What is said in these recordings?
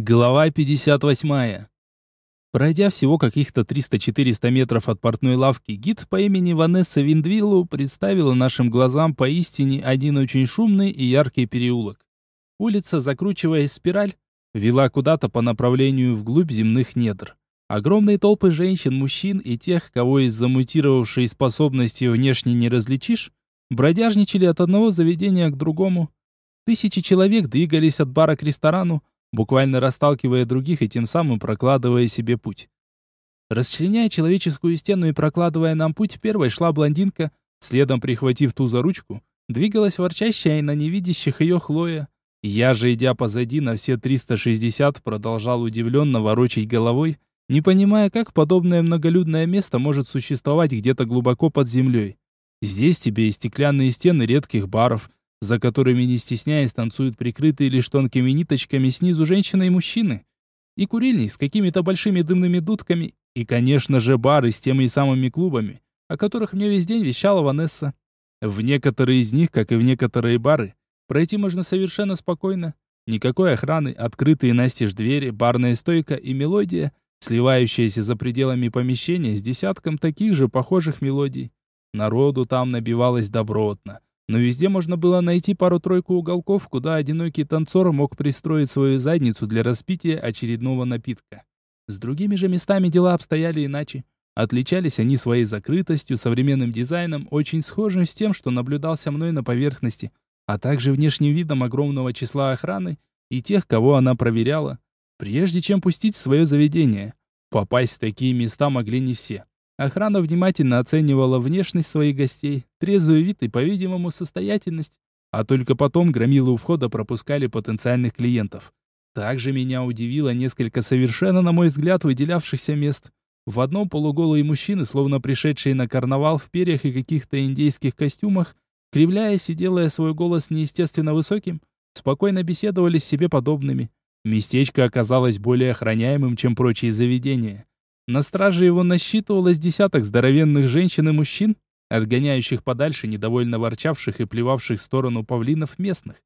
Глава 58. Пройдя всего каких-то 300-400 метров от портной лавки, гид по имени Ванесса Виндвиллу представила нашим глазам поистине один очень шумный и яркий переулок. Улица, закручиваясь спираль, вела куда-то по направлению вглубь земных недр. Огромные толпы женщин, мужчин и тех, кого из замутировавшей способности внешне не различишь, бродяжничали от одного заведения к другому. Тысячи человек двигались от бара к ресторану, буквально расталкивая других и тем самым прокладывая себе путь. Расчленяя человеческую стену и прокладывая нам путь, первой шла блондинка, следом прихватив ту за ручку, двигалась ворчащая и на невидящих ее Хлоя. Я же, идя позади на все 360, продолжал удивленно ворочать головой, не понимая, как подобное многолюдное место может существовать где-то глубоко под землей. Здесь тебе и стеклянные стены редких баров, за которыми, не стесняясь, танцуют прикрытые лишь тонкими ниточками снизу женщины и мужчины. И курильни с какими-то большими дымными дудками, и, конечно же, бары с теми самыми клубами, о которых мне весь день вещала Ванесса. В некоторые из них, как и в некоторые бары, пройти можно совершенно спокойно. Никакой охраны, открытые настежь двери, барная стойка и мелодия, сливающаяся за пределами помещения с десятком таких же похожих мелодий. Народу там набивалось добротно но везде можно было найти пару-тройку уголков, куда одинокий танцор мог пристроить свою задницу для распития очередного напитка. С другими же местами дела обстояли иначе. Отличались они своей закрытостью, современным дизайном, очень схожим с тем, что наблюдался мной на поверхности, а также внешним видом огромного числа охраны и тех, кого она проверяла, прежде чем пустить в свое заведение. Попасть в такие места могли не все. Охрана внимательно оценивала внешность своих гостей, трезвый вид и, по-видимому, состоятельность. А только потом громилы у входа пропускали потенциальных клиентов. Также меня удивило несколько совершенно, на мой взгляд, выделявшихся мест. В одном полуголые мужчины, словно пришедшие на карнавал в перьях и каких-то индейских костюмах, кривляясь и делая свой голос неестественно высоким, спокойно беседовали с себе подобными. Местечко оказалось более охраняемым, чем прочие заведения. На страже его насчитывалось десяток здоровенных женщин и мужчин, отгоняющих подальше недовольно ворчавших и плевавших в сторону павлинов местных.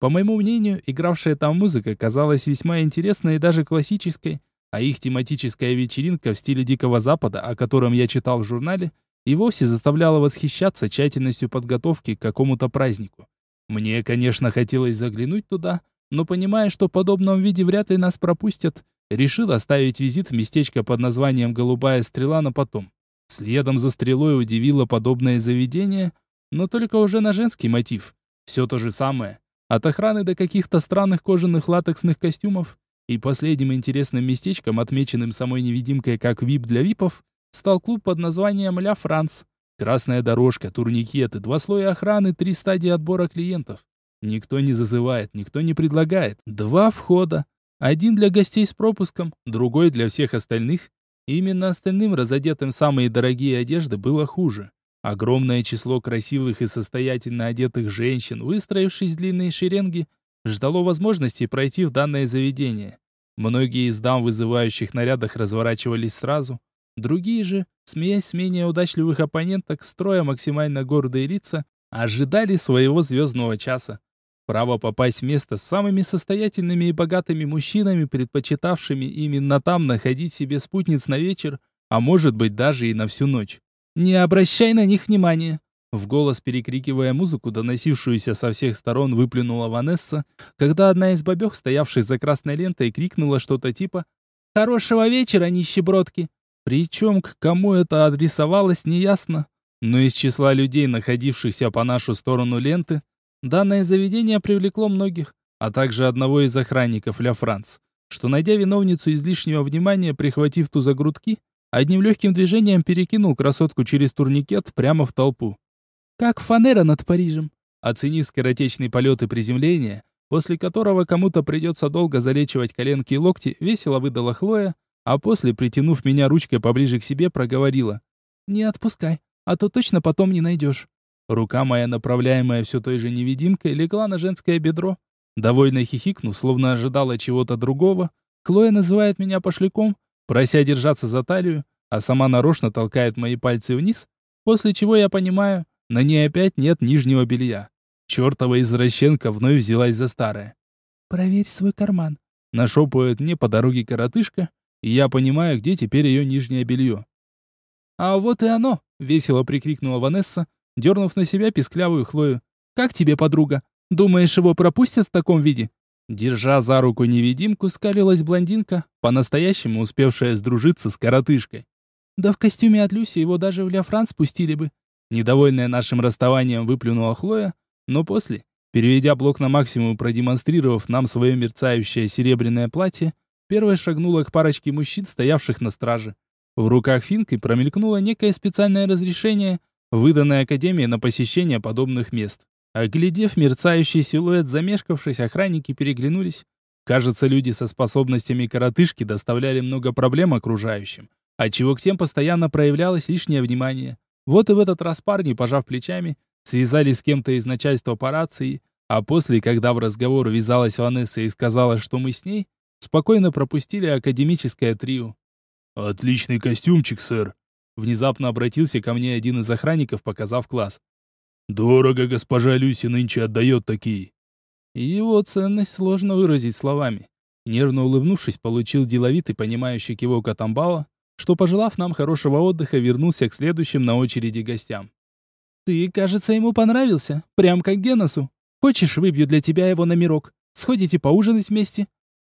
По моему мнению, игравшая там музыка казалась весьма интересной и даже классической, а их тематическая вечеринка в стиле Дикого Запада, о котором я читал в журнале, и вовсе заставляла восхищаться тщательностью подготовки к какому-то празднику. Мне, конечно, хотелось заглянуть туда, но понимая, что в подобном виде вряд ли нас пропустят, решил оставить визит в местечко под названием «Голубая стрела» на потом. Следом за стрелой удивило подобное заведение, но только уже на женский мотив. Все то же самое. От охраны до каких-то странных кожаных латексных костюмов. И последним интересным местечком, отмеченным самой невидимкой как VIP для ВИПов, стал клуб под названием «Ля Франс». Красная дорожка, турникеты, два слоя охраны, три стадии отбора клиентов. Никто не зазывает, никто не предлагает. Два входа. Один для гостей с пропуском, другой для всех остальных. Именно остальным, разодетым самые дорогие одежды, было хуже. Огромное число красивых и состоятельно одетых женщин, выстроившись в длинные шеренги, ждало возможности пройти в данное заведение. Многие из дам, вызывающих нарядах, разворачивались сразу. Другие же, смеясь с менее удачливых оппоненток, строя максимально гордые лица, ожидали своего звездного часа. Право попасть в место с самыми состоятельными и богатыми мужчинами, предпочитавшими именно там находить себе спутниц на вечер, а может быть даже и на всю ночь. «Не обращай на них внимания!» В голос перекрикивая музыку, доносившуюся со всех сторон, выплюнула Ванесса, когда одна из бабёх, стоявших за красной лентой, крикнула что-то типа «Хорошего вечера, нищебродки!» Причем к кому это адресовалось, неясно. Но из числа людей, находившихся по нашу сторону ленты, Данное заведение привлекло многих, а также одного из охранников Ля Франц, что, найдя виновницу излишнего внимания, прихватив ту за грудки, одним легким движением перекинул красотку через турникет прямо в толпу. Как фанера над Парижем. Оценив скоротечный полет и приземление, после которого кому-то придется долго залечивать коленки и локти, весело выдала Хлоя, а после, притянув меня ручкой поближе к себе, проговорила. «Не отпускай, а то точно потом не найдешь». Рука моя, направляемая все той же невидимкой, легла на женское бедро. Довольно хихикнув, словно ожидала чего-то другого, Клоя называет меня пошляком, прося держаться за талию, а сама нарочно толкает мои пальцы вниз, после чего я понимаю, на ней опять нет нижнего белья. Чертова извращенка вновь взялась за старое. «Проверь свой карман», нашепывает мне по дороге коротышка, и я понимаю, где теперь ее нижнее белье. «А вот и оно!» — весело прикрикнула Ванесса, дернув на себя писклявую Хлою. «Как тебе, подруга? Думаешь, его пропустят в таком виде?» Держа за руку невидимку, скалилась блондинка, по-настоящему успевшая сдружиться с коротышкой. «Да в костюме от Люси его даже в Ля Франс спустили бы». Недовольная нашим расставанием, выплюнула Хлоя, но после, переведя блок на максимум и продемонстрировав нам свое мерцающее серебряное платье, первая шагнула к парочке мужчин, стоявших на страже. В руках Финкой промелькнуло некое специальное разрешение, выданное Академией на посещение подобных мест. Оглядев мерцающий силуэт замешкавшись, охранники переглянулись. Кажется, люди со способностями коротышки доставляли много проблем окружающим, отчего к тем постоянно проявлялось лишнее внимание. Вот и в этот раз парни, пожав плечами, связались с кем-то из начальства по рации, а после, когда в разговор ввязалась Ванесса и сказала, что мы с ней, спокойно пропустили академическое трио. «Отличный костюмчик, сэр!» Внезапно обратился ко мне один из охранников, показав класс. «Дорого госпожа Люси нынче отдает такие». Его ценность сложно выразить словами. Нервно улыбнувшись, получил деловитый, понимающий кивок от амбала, что, пожелав нам хорошего отдыха, вернулся к следующим на очереди гостям. «Ты, кажется, ему понравился, прям как Геносу. Хочешь, выбью для тебя его номерок? Сходите поужинать вместе?»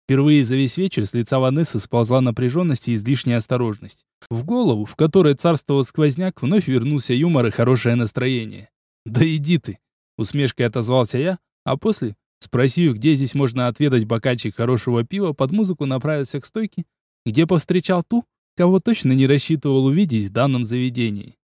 Впервые за весь вечер с лица Ванессы сползла напряженность и излишняя осторожность. В голову, в которой царствовал сквозняк, вновь вернулся юмор и хорошее настроение. «Да иди ты!» — усмешкой отозвался я, а после, спросив, где здесь можно отведать бокальчик хорошего пива, под музыку направился к стойке, где повстречал ту, кого точно не рассчитывал увидеть в данном заведении.